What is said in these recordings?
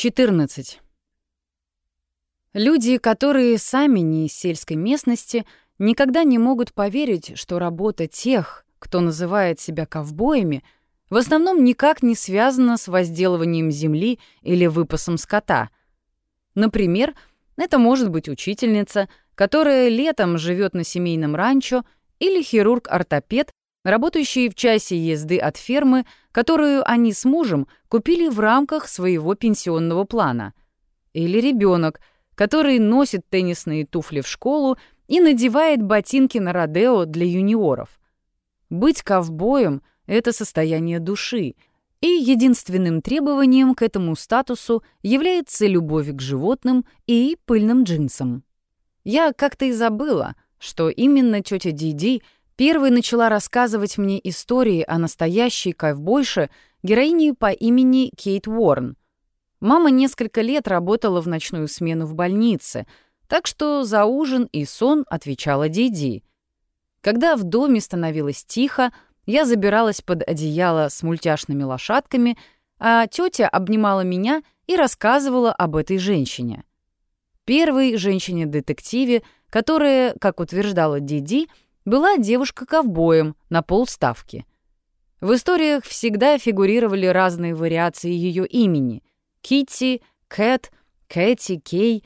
14. Люди, которые сами не из сельской местности, никогда не могут поверить, что работа тех, кто называет себя ковбоями, в основном никак не связана с возделыванием земли или выпасом скота. Например, это может быть учительница, которая летом живет на семейном ранчо, или хирург-ортопед, работающий в часе езды от фермы, которую они с мужем купили в рамках своего пенсионного плана. Или ребенок, который носит теннисные туфли в школу и надевает ботинки на родео для юниоров. Быть ковбоем — это состояние души, и единственным требованием к этому статусу является любовь к животным и пыльным джинсам. Я как-то и забыла, что именно тетя Диди — Первой начала рассказывать мне истории о настоящей ковбойше, героине по имени Кейт Уорн. Мама несколько лет работала в ночную смену в больнице, так что за ужин и сон отвечала Диди. Когда в доме становилось тихо, я забиралась под одеяло с мультяшными лошадками, а тетя обнимала меня и рассказывала об этой женщине. Первой женщине-детективе, которая, как утверждала Диди, была девушка-ковбоем на полставки. В историях всегда фигурировали разные вариации ее имени — Китти, Кэт, Кэти, Кей.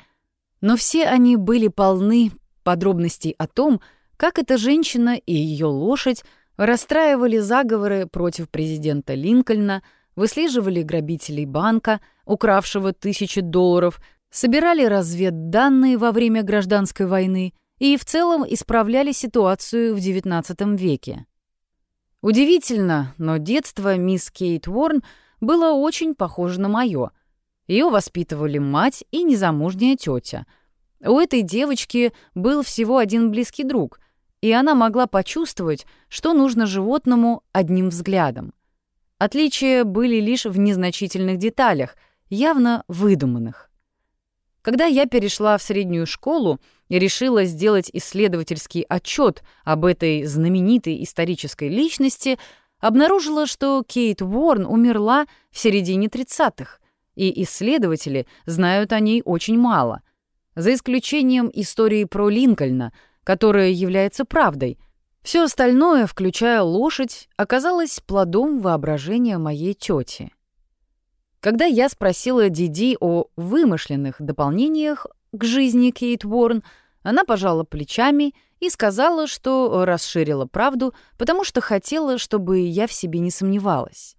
Но все они были полны подробностей о том, как эта женщина и ее лошадь расстраивали заговоры против президента Линкольна, выслеживали грабителей банка, укравшего тысячи долларов, собирали разведданные во время гражданской войны — и в целом исправляли ситуацию в XIX веке. Удивительно, но детство мисс Кейт Уорн было очень похоже на мое. Ее воспитывали мать и незамужняя тетя. У этой девочки был всего один близкий друг, и она могла почувствовать, что нужно животному одним взглядом. Отличия были лишь в незначительных деталях, явно выдуманных. Когда я перешла в среднюю школу и решила сделать исследовательский отчет об этой знаменитой исторической личности, обнаружила, что Кейт Уорн умерла в середине 30-х, и исследователи знают о ней очень мало, за исключением истории про Линкольна, которая является правдой. Все остальное, включая лошадь, оказалось плодом воображения моей тети. Когда я спросила Диди о вымышленных дополнениях к жизни Кейт Уорн, она пожала плечами и сказала, что расширила правду, потому что хотела, чтобы я в себе не сомневалась.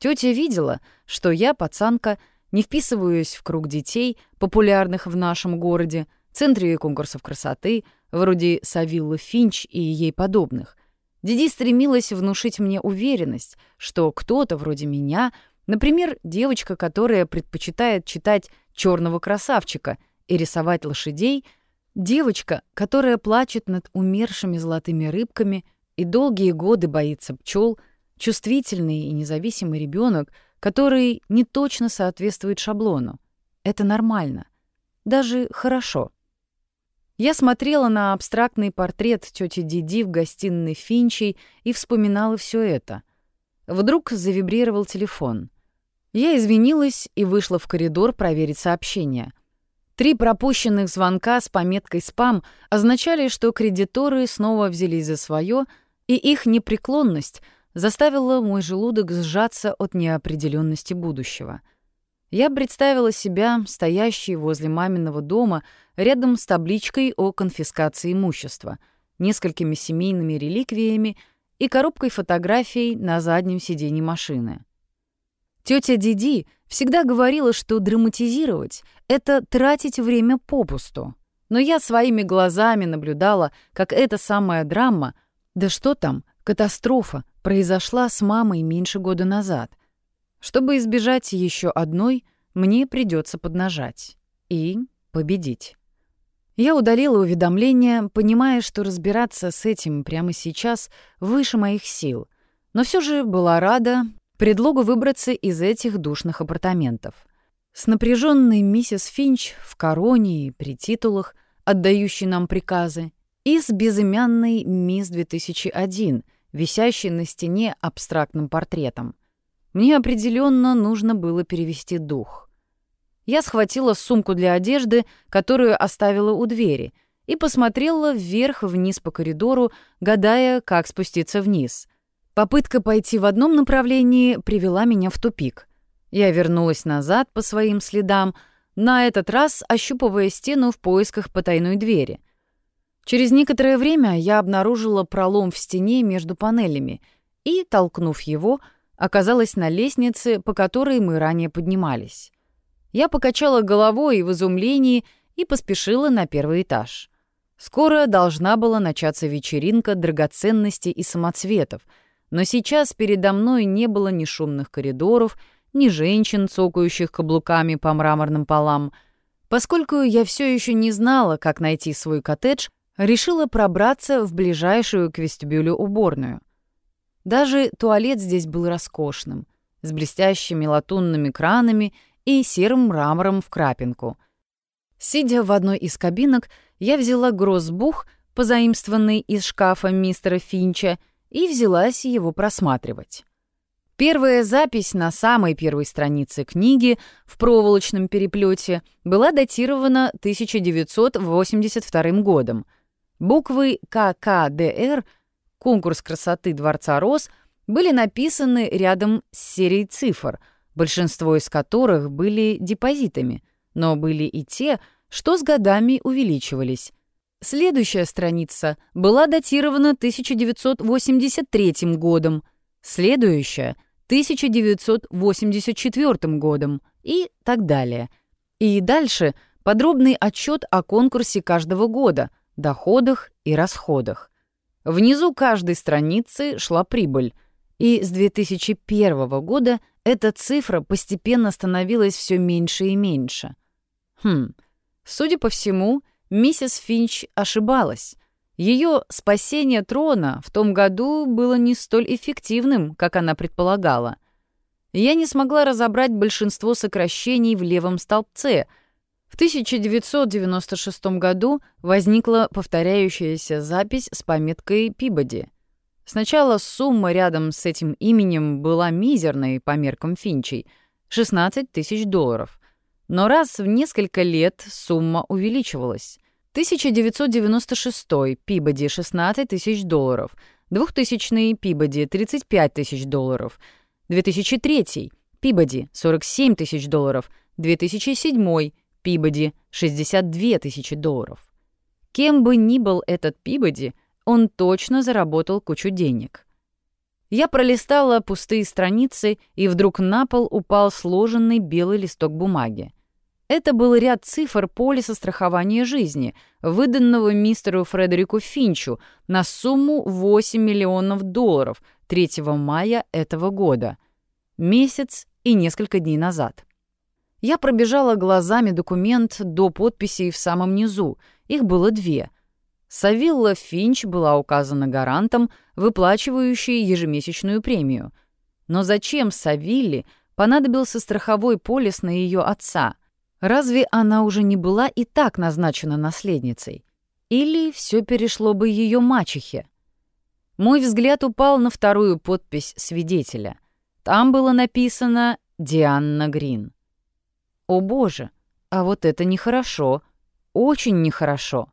Тетя видела, что я, пацанка, не вписываюсь в круг детей, популярных в нашем городе, центре конкурсов красоты, вроде Савиллы Финч и ей подобных. Диди стремилась внушить мне уверенность, что кто-то вроде меня — Например, девочка, которая предпочитает читать черного красавчика и рисовать лошадей, девочка, которая плачет над умершими золотыми рыбками и долгие годы боится пчел, чувствительный и независимый ребенок, который не точно соответствует шаблону. Это нормально. Даже хорошо. Я смотрела на абстрактный портрет тети Диди в гостиной Финчей и вспоминала все это. Вдруг завибрировал телефон — я извинилась и вышла в коридор проверить сообщение. Три пропущенных звонка с пометкой «спам» означали, что кредиторы снова взялись за свое, и их непреклонность заставила мой желудок сжаться от неопределенности будущего. Я представила себя стоящей возле маминого дома рядом с табличкой о конфискации имущества, несколькими семейными реликвиями и коробкой фотографий на заднем сиденье машины. Тетя Диди всегда говорила, что драматизировать — это тратить время попусту. Но я своими глазами наблюдала, как эта самая драма, да что там, катастрофа, произошла с мамой меньше года назад. Чтобы избежать еще одной, мне придется поднажать и победить. Я удалила уведомления, понимая, что разбираться с этим прямо сейчас выше моих сил, но все же была рада предлогу выбраться из этих душных апартаментов. С напряженной миссис Финч в короне и при титулах, отдающей нам приказы, и с безымянной мисс 2001, висящей на стене абстрактным портретом. Мне определенно нужно было перевести дух. Я схватила сумку для одежды, которую оставила у двери, и посмотрела вверх-вниз по коридору, гадая, как спуститься вниз. Попытка пойти в одном направлении привела меня в тупик. Я вернулась назад по своим следам, на этот раз ощупывая стену в поисках потайной двери. Через некоторое время я обнаружила пролом в стене между панелями и, толкнув его, оказалась на лестнице, по которой мы ранее поднимались. Я покачала головой в изумлении и поспешила на первый этаж. Скоро должна была начаться вечеринка драгоценностей и самоцветов, но сейчас передо мной не было ни шумных коридоров, ни женщин, цокающих каблуками по мраморным полам. Поскольку я все еще не знала, как найти свой коттедж, решила пробраться в ближайшую к вестибюлю уборную. Даже туалет здесь был роскошным, с блестящими латунными кранами и серым мрамором в крапинку. Сидя в одной из кабинок, я взяла гроссбух, позаимствованный из шкафа мистера Финча, и взялась его просматривать. Первая запись на самой первой странице книги в проволочном переплете была датирована 1982 годом. Буквы ККДР «Конкурс красоты Дворца Рос» были написаны рядом с серией цифр, большинство из которых были депозитами, но были и те, что с годами увеличивались. Следующая страница была датирована 1983 годом, следующая — 1984 годом и так далее. И дальше подробный отчет о конкурсе каждого года, доходах и расходах. Внизу каждой страницы шла прибыль, и с 2001 года эта цифра постепенно становилась все меньше и меньше. Хм, судя по всему, миссис Финч ошибалась. Ее спасение трона в том году было не столь эффективным, как она предполагала. Я не смогла разобрать большинство сокращений в левом столбце. В 1996 году возникла повторяющаяся запись с пометкой «Пибоди». Сначала сумма рядом с этим именем была мизерной по меркам Финчей — 16 тысяч долларов. Но раз в несколько лет сумма увеличивалась. 1996 Пибоди 16 тысяч долларов, 2000 Пибоди 35 тысяч долларов, 2003 Пибоди 47 тысяч долларов, 2007 Пибоди 62 тысячи долларов. Кем бы ни был этот Пибоди, он точно заработал кучу денег. Я пролистала пустые страницы, и вдруг на пол упал сложенный белый листок бумаги. Это был ряд цифр полиса страхования жизни, выданного мистеру Фредерику Финчу на сумму 8 миллионов долларов 3 мая этого года. Месяц и несколько дней назад. Я пробежала глазами документ до подписей в самом низу. Их было две. Савилла Финч была указана гарантом, выплачивающей ежемесячную премию. Но зачем Савилле понадобился страховой полис на ее отца — Разве она уже не была и так назначена наследницей? Или все перешло бы ее мачехе? Мой взгляд упал на вторую подпись свидетеля. Там было написано «Дианна Грин». О боже, а вот это нехорошо, очень нехорошо.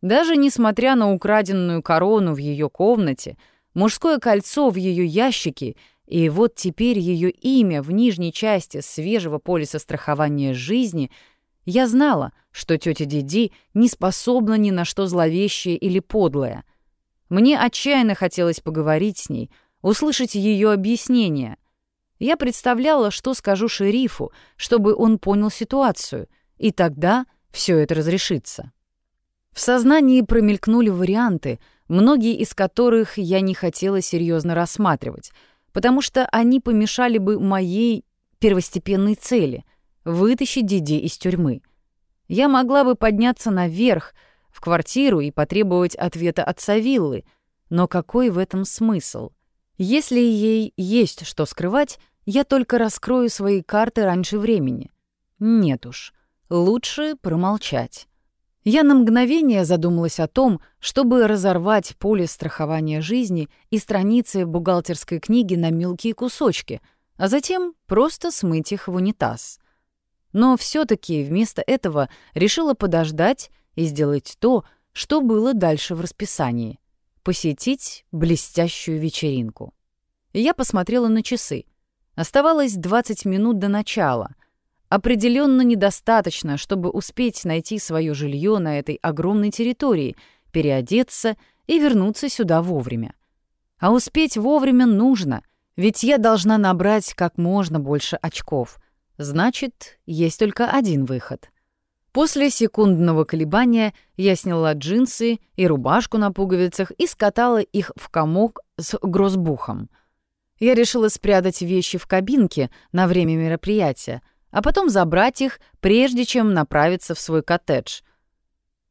Даже несмотря на украденную корону в ее комнате, мужское кольцо в ее ящике и вот теперь ее имя в нижней части свежего полиса страхования жизни я знала, что тетя Диди не способна ни на что зловещее или подлое. Мне отчаянно хотелось поговорить с ней, услышать ее объяснение. Я представляла, что скажу шерифу, чтобы он понял ситуацию, и тогда все это разрешится. В сознании промелькнули варианты, многие из которых я не хотела серьезно рассматривать — потому что они помешали бы моей первостепенной цели — вытащить Диди из тюрьмы. Я могла бы подняться наверх, в квартиру и потребовать ответа от Савиллы, но какой в этом смысл? Если ей есть что скрывать, я только раскрою свои карты раньше времени. Нет уж, лучше промолчать. Я на мгновение задумалась о том, чтобы разорвать поле страхования жизни и страницы бухгалтерской книги на мелкие кусочки, а затем просто смыть их в унитаз. Но все таки вместо этого решила подождать и сделать то, что было дальше в расписании — посетить блестящую вечеринку. Я посмотрела на часы. Оставалось 20 минут до начала. Определенно недостаточно, чтобы успеть найти свое жилье на этой огромной территории, переодеться и вернуться сюда вовремя. А успеть вовремя нужно, ведь я должна набрать как можно больше очков. Значит, есть только один выход. После секундного колебания я сняла джинсы и рубашку на пуговицах и скатала их в комок с грозбухом. Я решила спрятать вещи в кабинке на время мероприятия, а потом забрать их, прежде чем направиться в свой коттедж.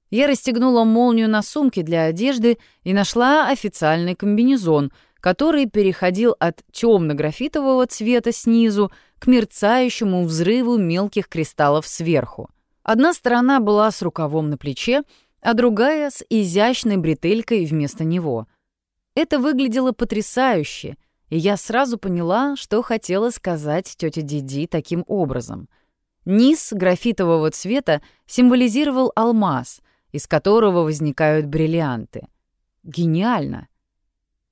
Я расстегнула молнию на сумке для одежды и нашла официальный комбинезон, который переходил от темно-графитового цвета снизу к мерцающему взрыву мелких кристаллов сверху. Одна сторона была с рукавом на плече, а другая — с изящной бретелькой вместо него. Это выглядело потрясающе, и я сразу поняла, что хотела сказать тетя Диди таким образом. Низ графитового цвета символизировал алмаз, из которого возникают бриллианты. Гениально!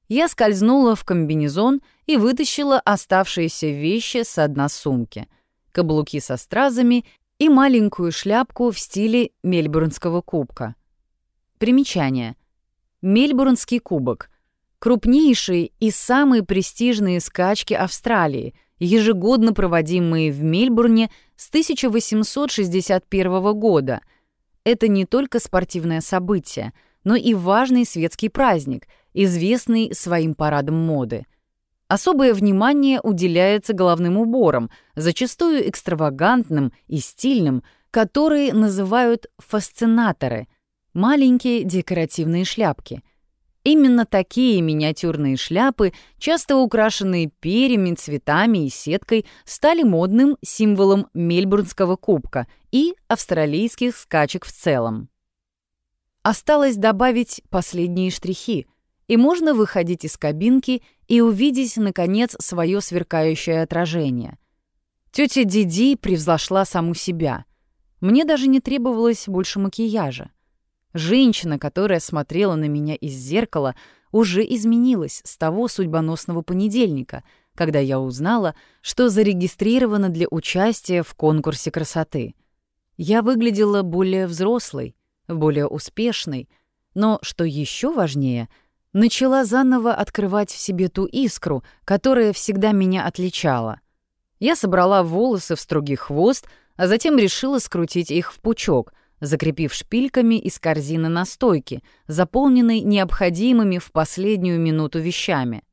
Я скользнула в комбинезон и вытащила оставшиеся вещи с дна сумки. Каблуки со стразами и маленькую шляпку в стиле мельбурнского кубка. Примечание. Мельбурнский кубок — крупнейшие и самые престижные скачки Австралии, ежегодно проводимые в Мельбурне с 1861 года. Это не только спортивное событие, но и важный светский праздник, известный своим парадом моды — Особое внимание уделяется головным уборам, зачастую экстравагантным и стильным, которые называют фасцинаторы — маленькие декоративные шляпки. Именно такие миниатюрные шляпы, часто украшенные перьями, цветами и сеткой, стали модным символом мельбурнского кубка и австралийских скачек в целом. Осталось добавить последние штрихи — и можно выходить из кабинки и увидеть, наконец, свое сверкающее отражение. Тетя Диди превзошла саму себя. Мне даже не требовалось больше макияжа. Женщина, которая смотрела на меня из зеркала, уже изменилась с того судьбоносного понедельника, когда я узнала, что зарегистрирована для участия в конкурсе красоты. Я выглядела более взрослой, более успешной, но, что еще важнее — начала заново открывать в себе ту искру, которая всегда меня отличала. Я собрала волосы в строгий хвост, а затем решила скрутить их в пучок, закрепив шпильками из корзины на стойке, заполненной необходимыми в последнюю минуту вещами.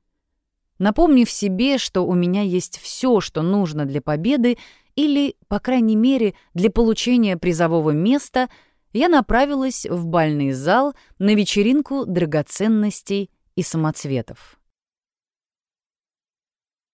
Напомнив себе, что у меня есть все, что нужно для победы, или, по крайней мере, для получения призового места — я направилась в бальный зал на вечеринку драгоценностей и самоцветов.